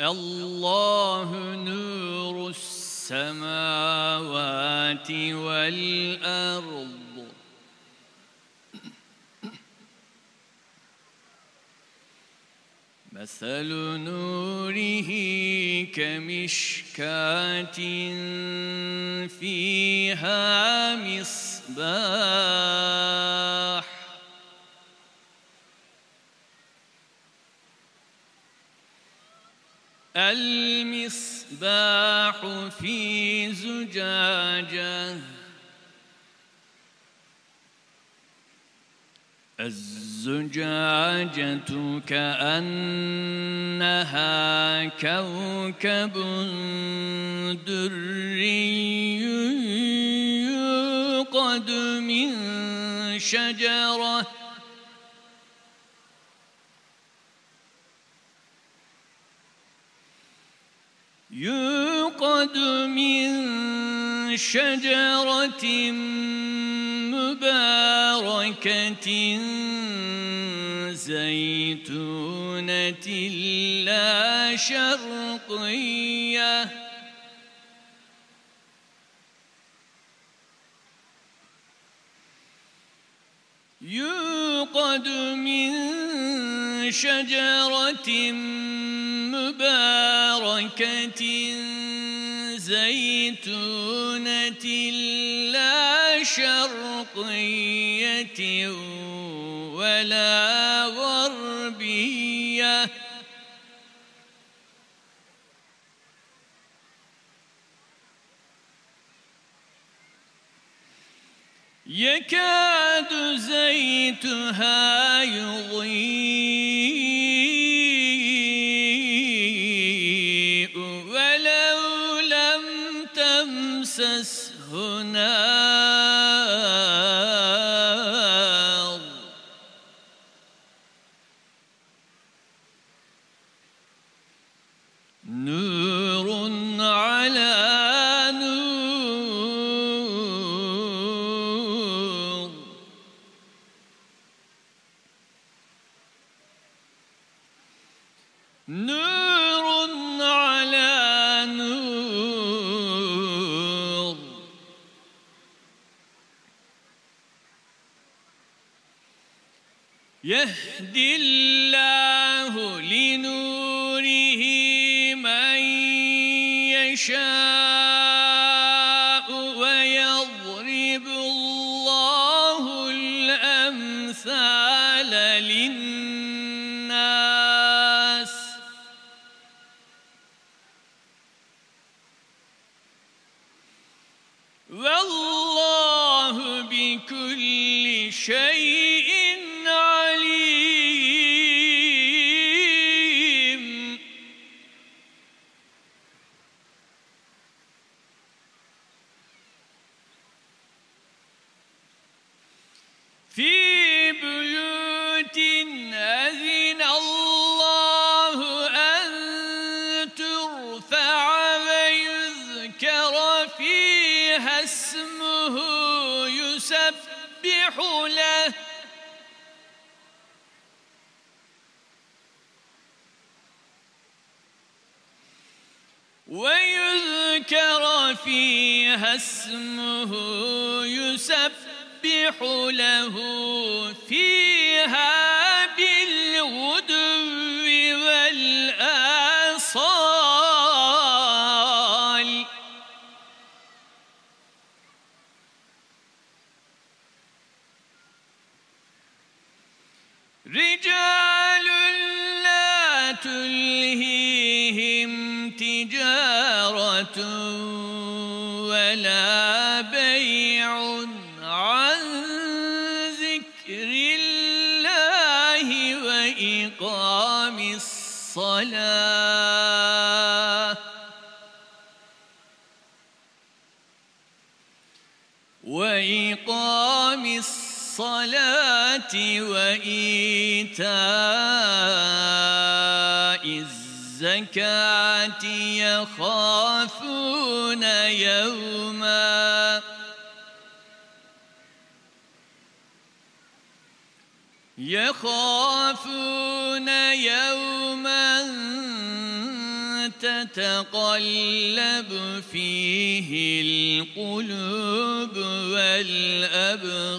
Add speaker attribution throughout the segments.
Speaker 1: الله نور السماوات والأرض. مثل نوره كمشكاة فيها مصباح. المصباح في زجاجة. الزجاجة كأنها كوكب دري يوقد من شجرة. يوقد من شجرة مباركة زيتونة لا شرقية يوقد من شجرة مباركة زيتونة لا شرقية ولا غربية. يكاد زيتها يهدي الله لنوره من يشاء ويضرب الله الأمثال للناس ويذكر فيها اسمه يسبح له. فيها رجال لا تلهيهم تجارة ولا بيع عن ذكر الله وإقام الصلاة. وإقام الصلاة وإيتاء الزكاة يخافون يوما. يخافون يوما تتقلب فيه القلوب والأبصار.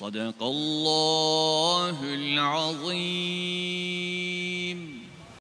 Speaker 1: صدق الله العظيم.